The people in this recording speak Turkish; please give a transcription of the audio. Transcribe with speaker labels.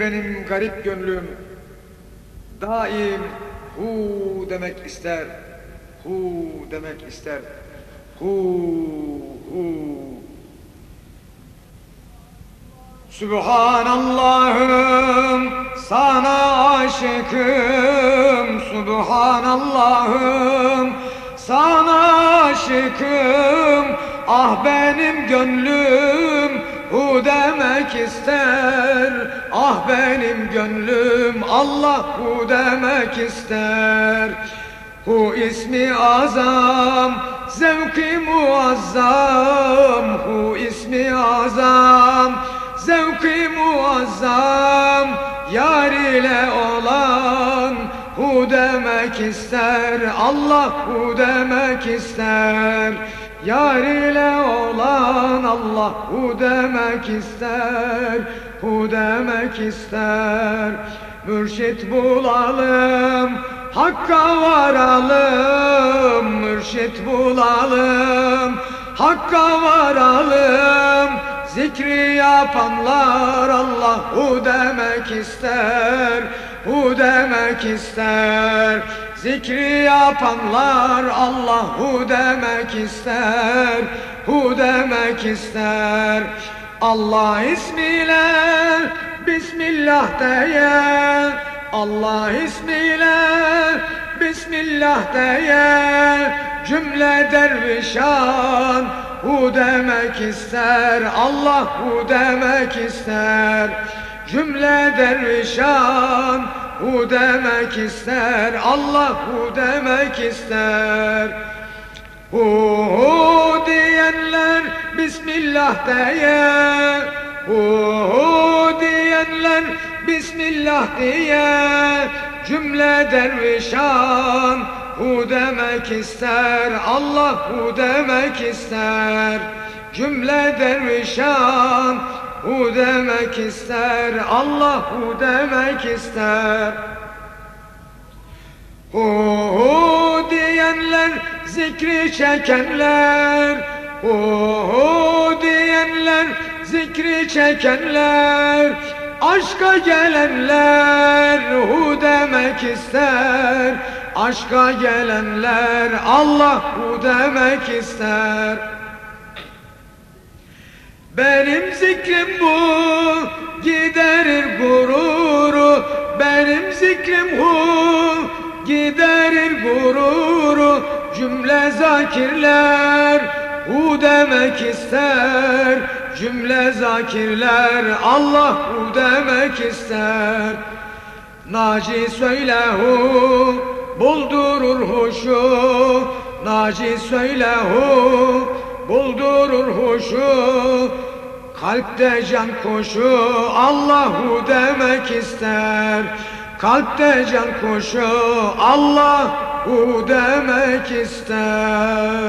Speaker 1: Benim garip gönlüm daim hu demek ister. Hu demek ister. Hu hu. Subhanallahım sana aşıkım Subhanallahım sana aşıkım Ah benim gönlüm hu demek ister Ah benim gönlüm Allah hu demek ister. Hu ismi azam zevki muazzam. Hu ismi azam zevki muazzam. Yar ile olan hu demek ister. Allah hu demek ister. Yar ile olan Allah hu demek ister Hu demek ister. Mürşit bulalım Hakka varalım. Mürşit bulalım Hakka varalım. Zikri yapanlar Allah hu demek ister Hu demek ister. Zikri yapanlar Allah hu demek ister Hu demek ister. Allah ismiyle Bismillah diye Allah ismiyle Bismillah diye Cümle dervişan Hu demek ister. Allah hu demek ister. Cümle dervişan Hu demek ister. Allah hu demek ister. Hu hu Bismillah diye Hu hu diyenler Bismillah diye. Cümle dervişan Hu demek ister Allah hu demek ister. Cümle dervişan Hu demek ister Allah hu demek ister. Hu hu diyenler zikri çekenler Hu hu zikri çekenler Aşka gelenler hu demek ister. Aşka gelenler Allah hu demek ister. Benim zikrim bu giderir gururu. Benim zikrim bu giderir gururu. Cümle zakirler hu demek ister Cümle zakirler Allah hu demek ister. Naci söyle hu buldurur huşu. Naci söyle hu buldurur huşu. Kalpte can kuşu Allahu demek ister. Kalpte can kuşu Allahu demek ister